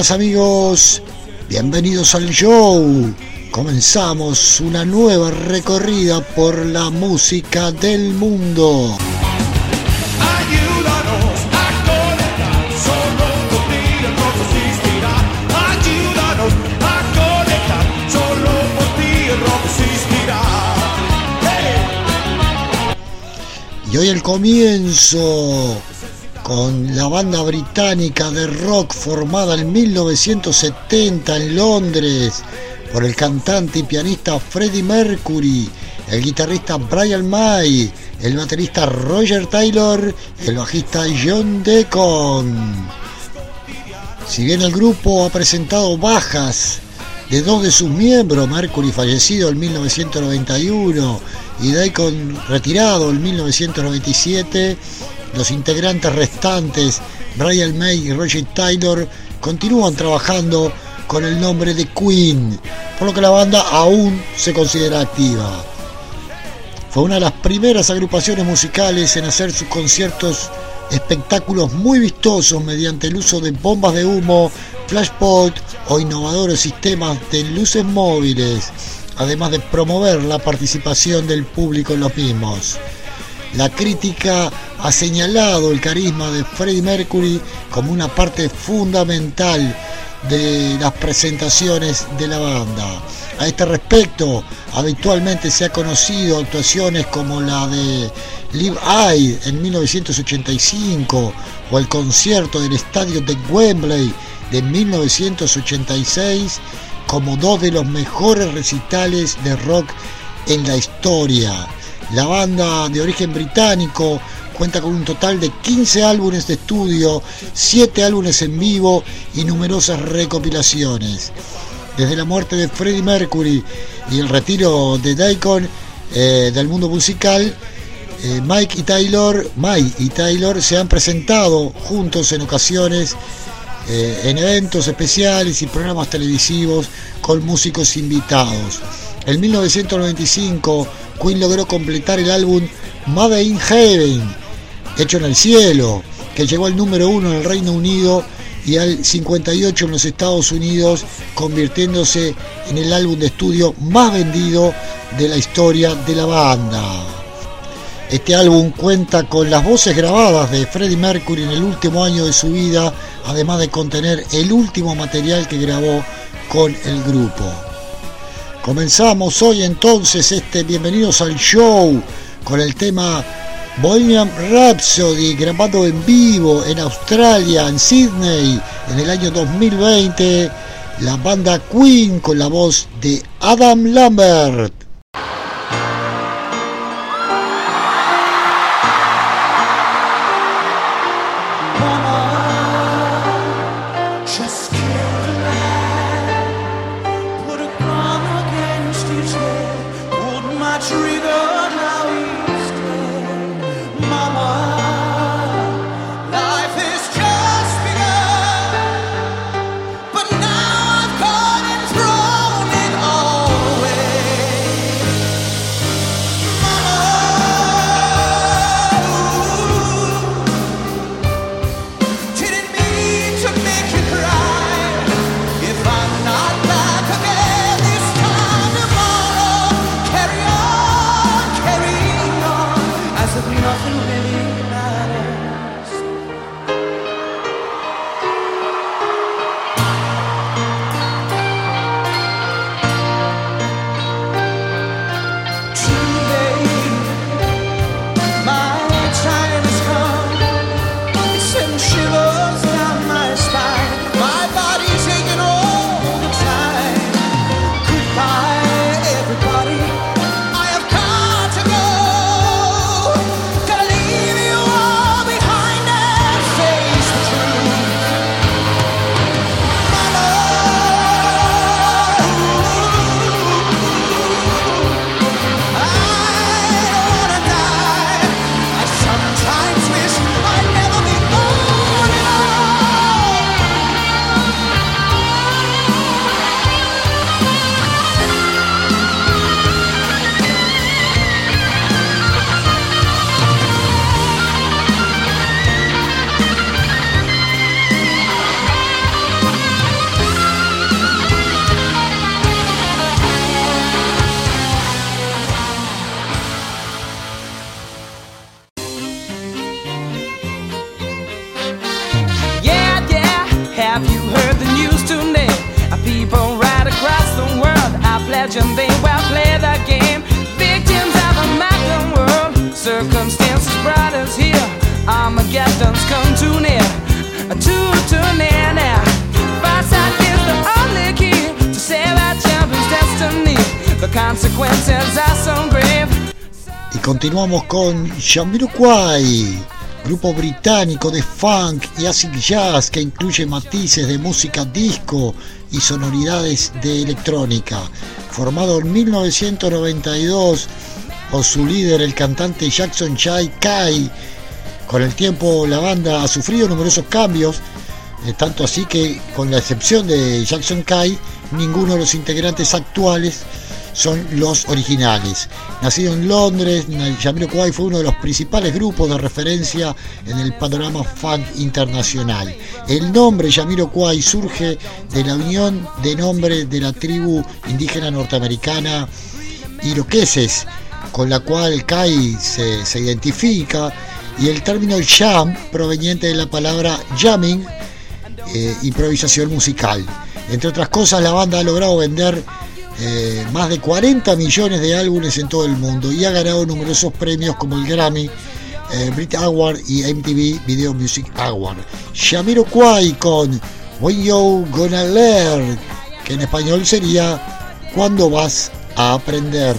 Amigas, amigos, bienvenidos al show. Comenzamos una nueva recorrida por la música del mundo. Ayúdanos a conectar, solo por ti el rock existirá. Ayúdanos a conectar, solo por ti el rock existirá. Hey. Y hoy el comienzo con la banda británica de rock formada en 1970 en Londres por el cantante y pianista Freddie Mercury, el guitarrista Brian May, el baterista Roger Taylor y el bajista John Deacon. Si bien el grupo ha presentado bajas de dos de sus miembros, Mercury fallecido en 1991 y Deacon retirado en 1997, los integrantes restantes, Brian May y Roger Taylor, continúan trabajando con el nombre de Queen, por lo que la banda aún se considera activa. Fue una de las primeras agrupaciones musicales en hacer sus conciertos espectáculos muy vistosos mediante el uso de bombas de humo, flashpot o innovadores sistemas de luces móviles, además de promover la participación del público en los mismos. La crítica ha señalado el carisma de Freddie Mercury como una parte fundamental de las presentaciones de la banda. A este respecto, habitualmente se ha conocido actuaciones como la de Live Aid en 1985 o el concierto del estadio de Wembley de 1986 como dos de los mejores recitales de rock en la historia. La banda de origen británico cuenta con un total de 15 álbumes de estudio, 7 álbumes en vivo y numerosas recopilaciones. Desde la muerte de Freddie Mercury y el retiro de Daikon eh, del mundo musical, eh, Mike y Taylor, Mike y Taylor se han presentado juntos en ocasiones eh, en eventos especiales y programas televisivos con músicos invitados. En 1995, Queen logró completar el álbum Made in Heaven, hecho en el cielo, que llegó al número uno en el Reino Unido y al 58 en los Estados Unidos, convirtiéndose en el álbum de estudio más vendido de la historia de la banda. Este álbum cuenta con las voces grabadas de Freddie Mercury en el último año de su vida, además de contener el último material que grabó con el grupo. Comenzamos hoy entonces este Bienvenidos al Show con el tema Bohemian Rhapsody grabado en vivo en Australia, en Sydney, en el año 2020. La banda Queen con la voz de Adam Lambert. Legend, they well play the game. Victims of a world, circumstances brought us here. Too near, to. Y continuamos con Jamiroquai, grupo británico de funk y acid jazz que incluye matices de música disco y sonoridades de electrónica. Formado en 1992 por su líder, el cantante Jackson Chai Kai. Con el tiempo la banda ha sufrido numerosos cambios, eh, tanto así que con la excepción de Jackson Kai, ninguno de los integrantes actuales son los originales. Nacido en Londres, Jamiroquai fue uno de los principales grupos de referencia en el panorama funk internacional. El nombre Jamiroquai surge de la unión de nombre de la tribu indígena norteamericana iroqueses, con la cual Kai se, se identifica, y el término jam proveniente de la palabra jamming, eh, improvisación musical. Entre otras cosas, la banda ha logrado vender eh, más de 40 millones de álbumes en todo el mundo y ha ganado numerosos premios como el Grammy, eh, Brit Award y MTV Video Music Award. Shamiro Kwai con When You Gonna Learn, que en español sería ¿Cuándo vas a aprender?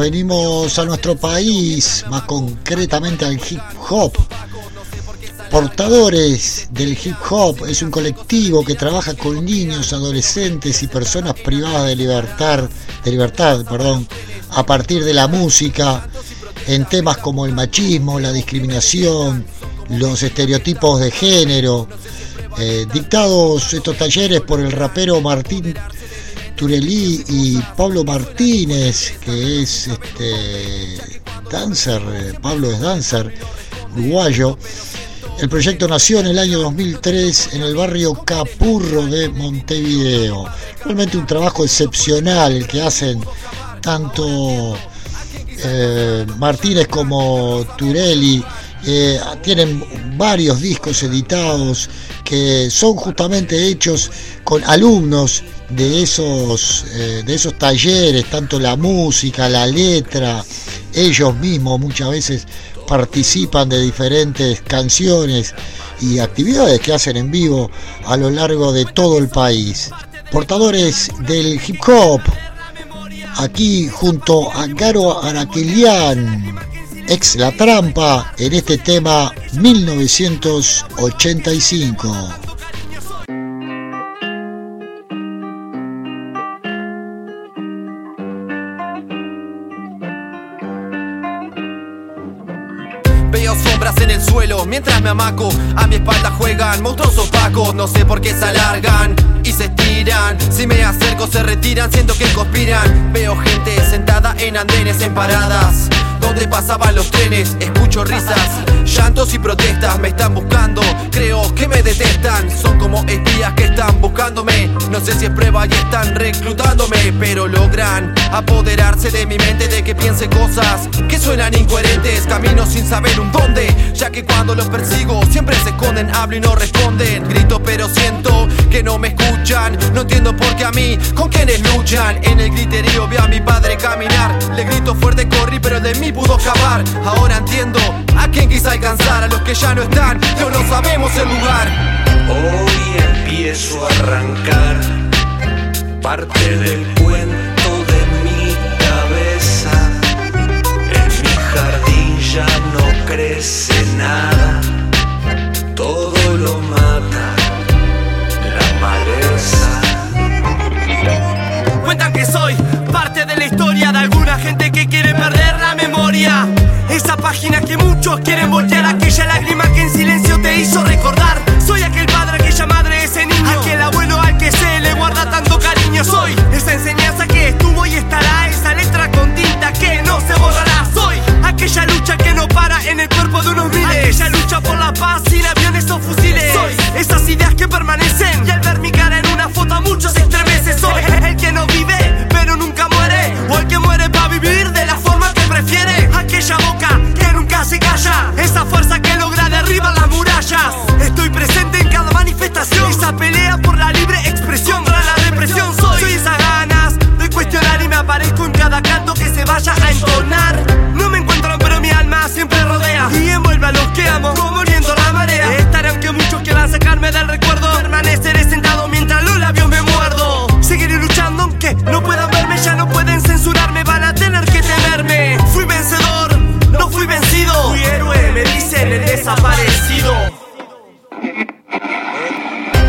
Venimos a nuestro país, más concretamente al hip hop. Portadores del hip hop es un colectivo que trabaja con niños, adolescentes y personas privadas de libertad, de libertad, perdón, a partir de la música en temas como el machismo, la discriminación, los estereotipos de género, eh, dictados estos talleres por el rapero Martín Turelí y Pablo Martínez, que es este dancer, eh, Pablo es dancer, uruguayo. El proyecto nació en el año 2003 en el barrio Capurro de Montevideo. Realmente un trabajo excepcional que hacen tanto eh, Martínez como Turelli. Eh, tienen varios discos editados que son justamente hechos con alumnos de esos, eh, de esos talleres, tanto la música, la letra, ellos mismos muchas veces participan de diferentes canciones y actividades que hacen en vivo a lo largo de todo el país. Portadores del hip hop, aquí junto a Garo Araquilian, ex La Trampa, en este tema 1985. Mientras me amaco. A mi espalda juegan monstruos opacos. No sé por qué se alargan y se estiran. Si me acerco, se retiran. Siento que conspiran. Veo gente sentada en andenes en paradas. Donde pasaban los trenes, escucho risas, llantos y protestas. Me están buscando, creo que me detestan. Son como espías que están buscándome. No sé si es prueba y están reclutándome, pero logran apoderarse de mi mente de que piense cosas que suenan incoherentes. Camino sin saber un dónde, ya que cuando los persigo siempre se esconden, hablo y no responden. Grito, pero siento que no me escuchan. No entiendo por qué a mí, con quienes luchan. En el griterío vi a mi padre caminar. Le grito fuerte, corrí, pero de mí pudo acabar. Ahora entiendo a quién quise alcanzar, a los que ya no están, no sabemos el lugar. Hoy empiezo a arrancar parte del cuento de mi cabeza. En mi jardín ya no crece nada, todo lo mata la maleza. Cuentan que soy parte de la historia de alguna gente que quiere perder la memoria. Esa página que muchos quieren voltear, aquella lágrima que en silencio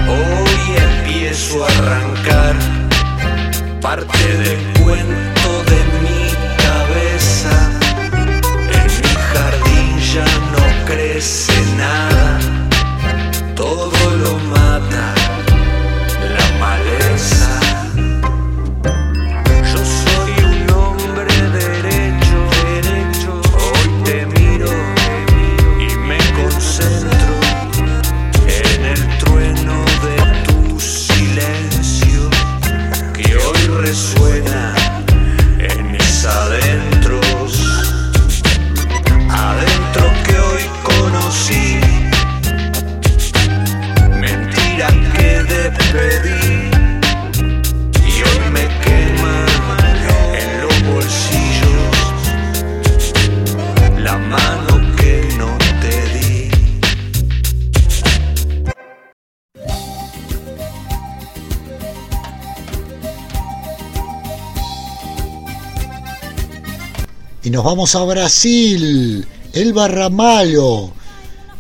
Hoy empiezo a arrancar parte del cuento de mi cabeza. En mi jardín ya no crece nada, todo lo mata Nos vamos a Brasil. Elba Ramalho,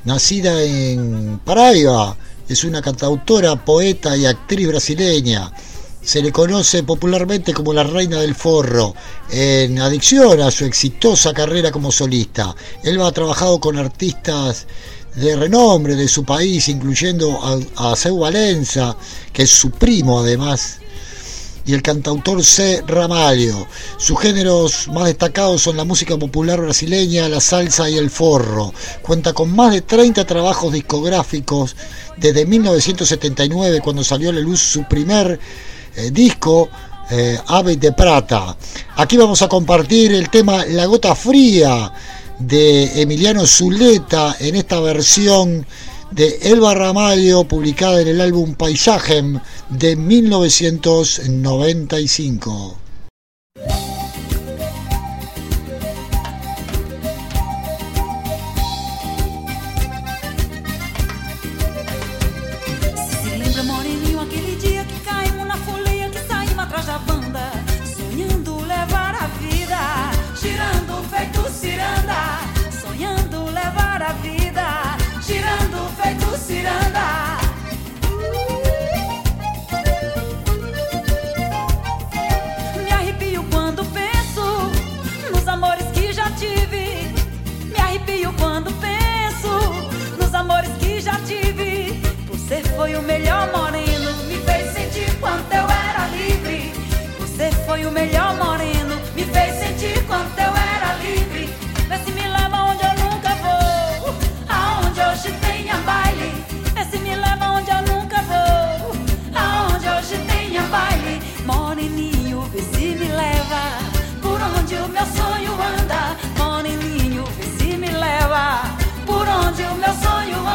nacida en Paraíba, es una cantautora, poeta y actriz brasileña. Se le conoce popularmente como la reina del forro, en adicción a su exitosa carrera como solista. Elba ha trabajado con artistas de renombre de su país, incluyendo a, a Seu Valença, que es su primo además, y el cantautor C. Ramalho. Sus géneros más destacados son la música popular brasileña, la salsa y el forro. Cuenta con más de 30 trabajos discográficos desde 1979 cuando salió a la luz su primer eh, disco eh, Ave de Prata. Aquí vamos a compartir el tema La Gota Fría de Emiliano Zuleta en esta versión de Elba Ramalho publicada en el álbum Paisajem de 1995. O melhor moreno. Me fez sentir quanto eu era livre. Vê se me leva onde eu nunca vou. Aonde hoje tenha baile. Vê se me leva onde eu nunca vou. Aonde hoje tenha baile. Moreninho, vê se me leva. Por onde o meu sonho anda. Moreninho, vê se me leva. Por onde o meu sonho anda.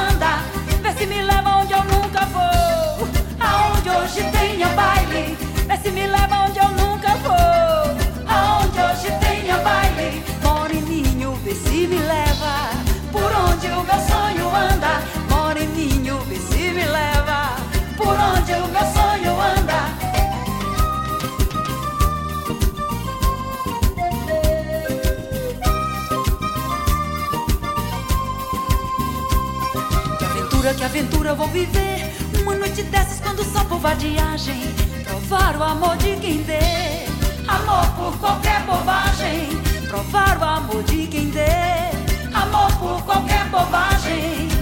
Por onde o meu sonho anda. Que aventura, que aventura vou viver? Uma noite dessas quando o sol for vadiagem Provar o amor de quem dê Amor por qualquer bobagem Provar o amor de quem dê Amor por qualquer bobagem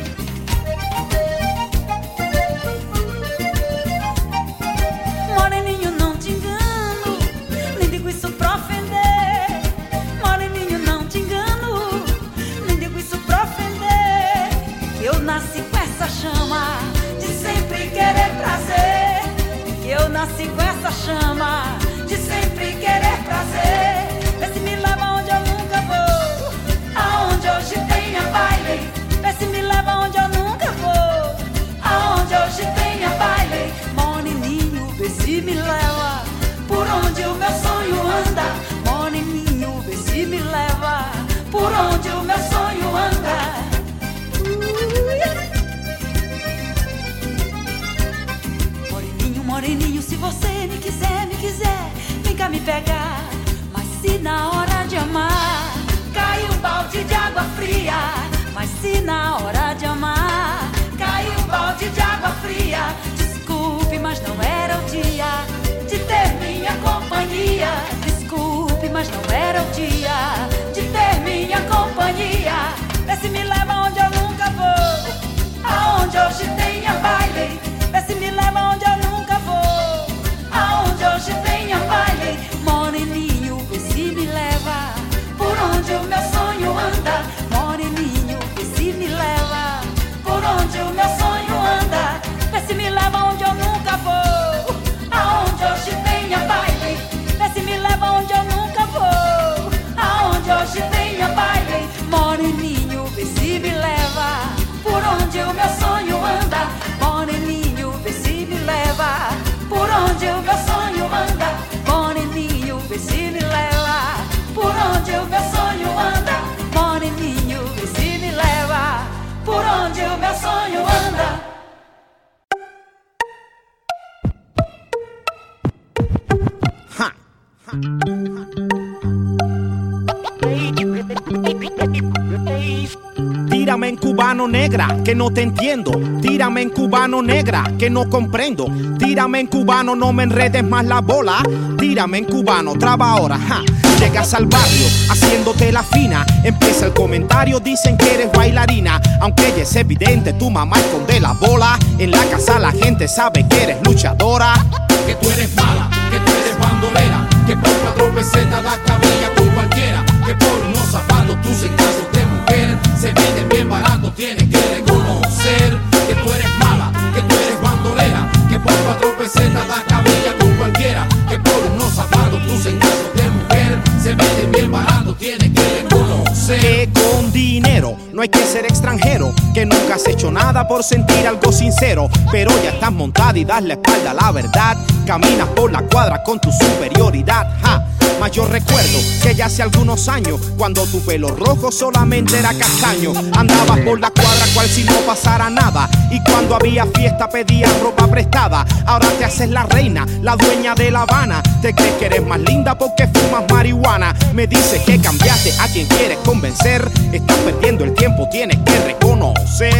Nasci com essa chama De sempre querer prazer. Vê se me leva onde eu nunca vou. Aonde hoje tenha baile. Vê se me leva onde eu nunca vou. Aonde hoje tenha baile. Moreninho, vê se me leva. Por onde o meu sonho anda. Moreninho, vê se me leva. Por onde o meu sonho anda. Moreninho, você me quiser, me quiser, vem cá me pegar. Mas se na hora de amar cai um balde de água fria, mas se na hora de amar cai um balde de água fria, desculpe, mas não era o dia de ter minha companhia. Desculpe, mas não era o dia de ter minha companhia. Vê se me leva onde eu nunca vou, aonde hoje tenha cubano negra, que no te entiendo. Tírame en cubano negra, que no comprendo. Tírame en cubano, no me enredes más la bola. Tírame en cubano, traba ahora, ja. Llegas al barrio haciéndote la fina. Empieza el comentario, dicen que eres bailarina. Aunque ella es evidente, tu mamá esconde la bola. En la casa la gente sabe que eres luchadora. que tú eres mala, que tú eres bandolera, que por cuatro pesetas das cabilla con cualquiera, que por unos zapatos tus encasos de mujer se venden bien barato, tienes que reconocer que tú eres mala, que tú eres bandolera, que por cuatro pesetas das cabilla con cualquiera, que por unos zapatos tus encasos de mujer se venden bien barato, tienes que reconocer. Que con dinero no hay que ser extranjero, que nunca has hecho nada por sentir algo sincero, pero ya estás montada y das la espalda a la verdad, caminas por la cuadra con tu superioridad, ja. Yo recuerdo que ya hace algunos años, cuando tu pelo rojo solamente era castaño, andabas por la cuadra cual si no pasara nada, y cuando había fiesta pedías ropa prestada. Ahora te haces la reina, la dueña de La Habana, te crees que eres más linda porque fumas marihuana. Me dices que cambiaste a quien quieres convencer, estás perdiendo el tiempo, tienes que reconocer.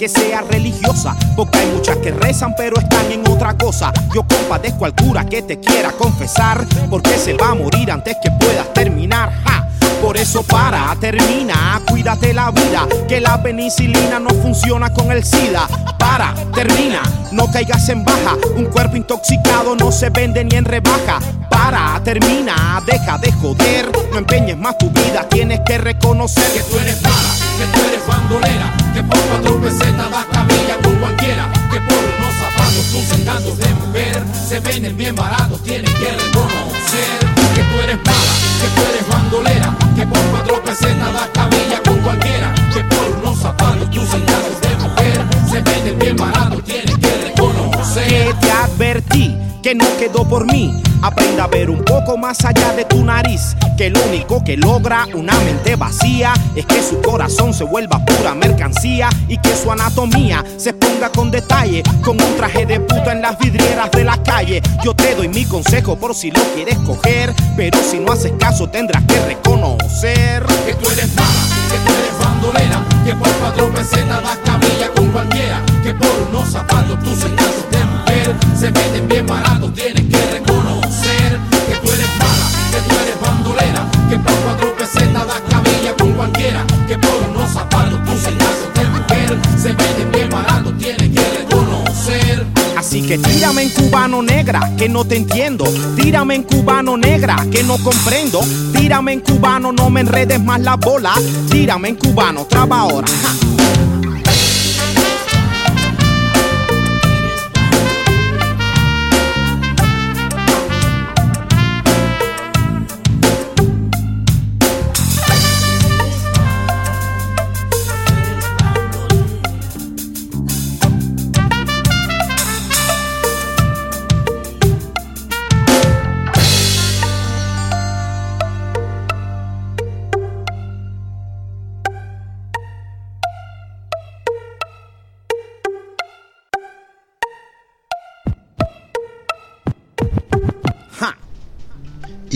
Que sea religiosa, porque hay muchas que rezan pero están en otra cosa. Yo compadezco al cura que te quiera confesar, porque se va a morir antes que puedas terminar. Por eso para, termina, cuídate la vida, que la penicilina no funciona con el SIDA. Para, termina, no caigas en baja, un cuerpo intoxicado no se vende ni en rebaja. Para, termina, deja de joder, no empeñes más tu vida, tienes que reconocer que tú eres mala, que tú eres bandolera, que por cuatro pesetas camilla con cualquiera, que por unos zapatos. Tus encantos de mujer se venden bien baratos, tienes que reconocer que tú eres mala, que tú eres bandolera, que por cuatro pesetas das camilla con cualquiera, que por unos zapatos. Tus encantos de mujer se venden bien baratos, tienes que reconocer. Que te advertí que no quedó por mí. Aprenda a ver un poco más allá de tu nariz. Que lo único que logra una mente vacía es que su corazón se vuelva pura mercancía y que su anatomía se ponga con detalle. Con un traje de puta en las vidrieras de la calle. Yo te doy mi consejo por si lo quieres coger. Pero si no haces caso, tendrás que reconocer que tú eres mala, que tú eres bandolera, que por cuatro pesetas das camilla con cualquiera, que por unos zapatos tus encantos se venden bien baratos, tienes que reconocer que tú eres mala, que tú eres bandolera, que por cuatro pesetas das camilla con cualquiera, que por unos zapatos tus encantos de mujer se venden bien baratos, tienes que reconocer. Así que tírame en cubano negra, que no te entiendo. Tírame en cubano negra, que no comprendo. Tírame en cubano, no me enredes más la bola. Tírame en cubano, traba ahora.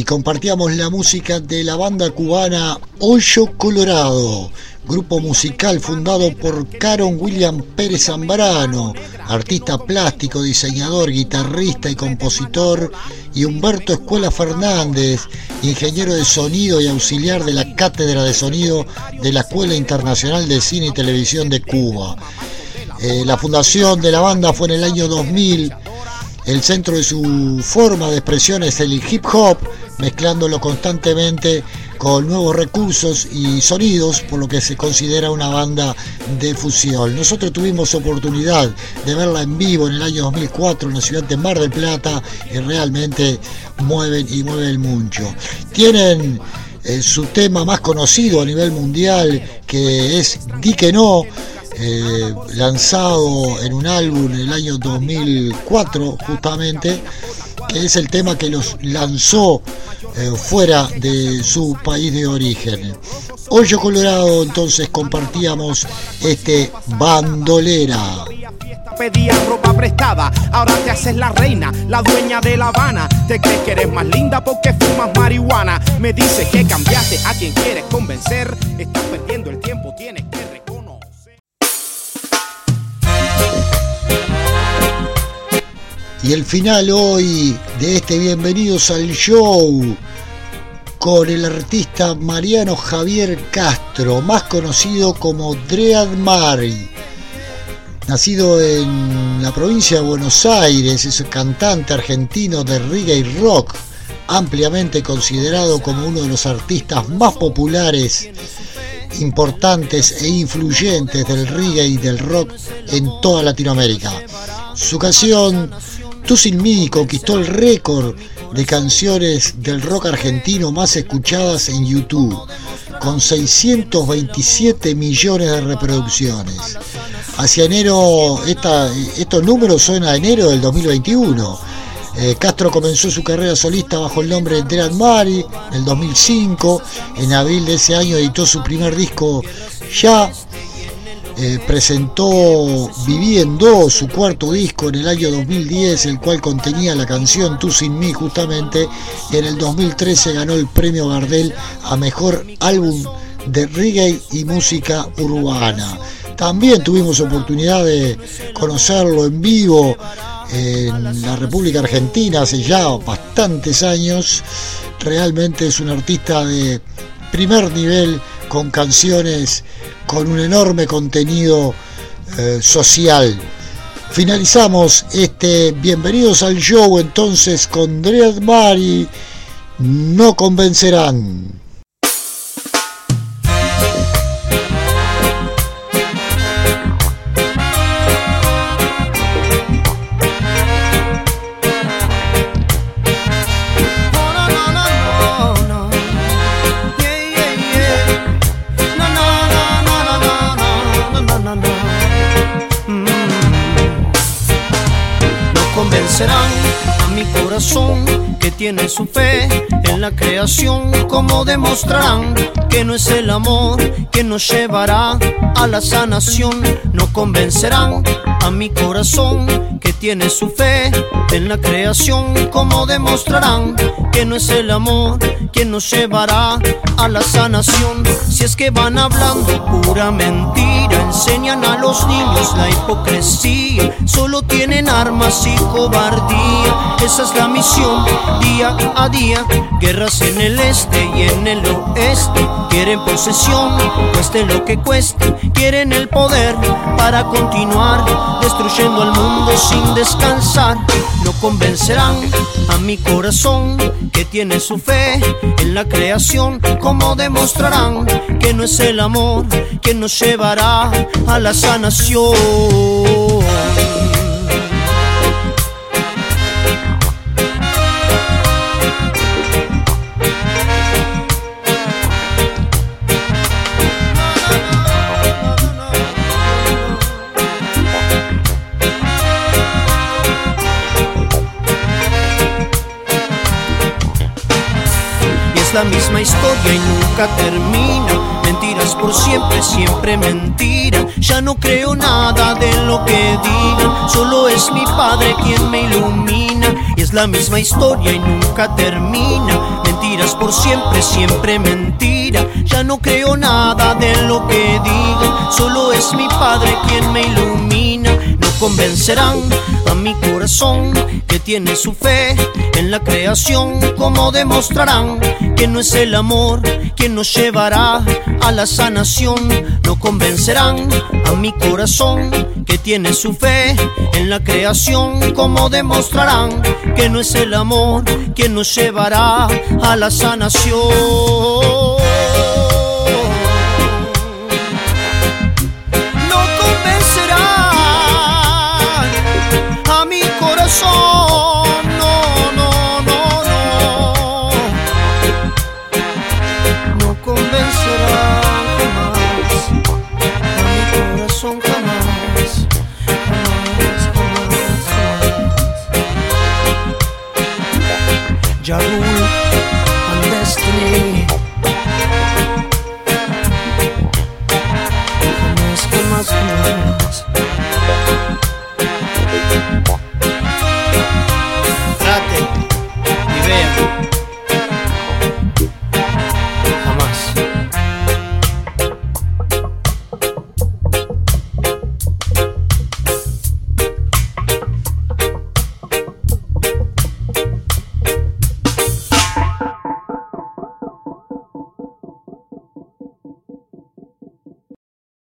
Compartíamos la música de la banda cubana Hoyo Colorado, grupo musical fundado por Caron William Pérez Zambrano, artista plástico, diseñador, guitarrista y compositor, y Humberto Escuela Fernández, ingeniero de sonido y auxiliar de la Cátedra de Sonido de la Escuela Internacional de Cine y Televisión de Cuba. Eh, la fundación de la banda fue en el año 2000 el centro de su forma de expresión es el hip hop, mezclándolo constantemente con nuevos recursos y sonidos, por lo que se considera una banda de fusión. Nosotros tuvimos oportunidad de verla en vivo en el año 2004 en la ciudad de Mar del Plata y realmente mueven y mueven mucho. Tienen eh, su tema más conocido a nivel mundial que es Di que no, eh, lanzado en un álbum en el año 2004 justamente, que es el tema que los lanzó eh, fuera de su país de origen. Hoyo Colorado entonces compartíamos este bandolera. Pedías ropa prestada, ahora te haces la reina, la dueña de La Habana. Te crees que eres más linda porque fumas marihuana. Me dices que cambiaste a quien quieres convencer. Estás Y el final hoy de este Bienvenidos al Show con el artista Mariano Javier Castro, más conocido como Dread Mari. Nacido en la provincia de Buenos Aires, es un cantante argentino de reggae y rock, ampliamente considerado como uno de los artistas más populares, importantes e influyentes del reggae y del rock en toda Latinoamérica. Su canción Tú sin mí conquistó el récord de canciones del rock argentino más escuchadas en YouTube, con 627 millones de reproducciones. Hacia enero, estos números son a enero del 2021. Eh, Castro comenzó su carrera solista bajo el nombre de Dread Mari en el 2005. En abril de ese año editó su primer disco Ya. Eh, presentó Viviendo, su cuarto disco en el año 2010, el cual contenía la canción Tú sin mí justamente. En el 2013 ganó el premio Gardel a mejor álbum de reggae y música urbana. también tuvimos oportunidad de conocerlo en vivo en la República Argentina hace ya bastantes años. Realmente es un artista de primer nivel con canciones con un enorme contenido eh, social. Finalizamos este Bienvenidos al Show entonces con Dread Mari. No convencerán. Que tiene su fe en la creación, como demostrarán que no es el amor que nos llevará a la sanación. No convencerán a mi corazón que tiene su fe en la creación, como demostrarán que no es el amor que nos llevará a la sanación. Si es que van hablando pura mentira, enseñan a los niños la hipocresía, solo tienen armas y cobardía. Esa es la misión día a día, guerras en el este y en el oeste. Quieren posesión, cueste lo que cueste, quieren el poder para continuar destruyendo al mundo sin descansar. No convencerán a mi corazón que tiene su fe en la creación, como demostrarán que no es el amor que nos llevará a la sanación. Es la misma historia y nunca termina. Mentiras por siempre, siempre mentira. Ya no creo nada de lo que digan, solo es mi padre quien me ilumina. Y es la misma historia y nunca termina. Mentiras por siempre, siempre mentira. Ya no creo nada de lo que digan, solo es mi padre quien me ilumina. Convencerán a mi corazón que tiene su fe en la creación, como demostrarán que no es el amor quien nos llevará a la sanación. No convencerán a mi corazón que tiene su fe en la creación, como demostrarán que no es el amor quien nos llevará a la sanación.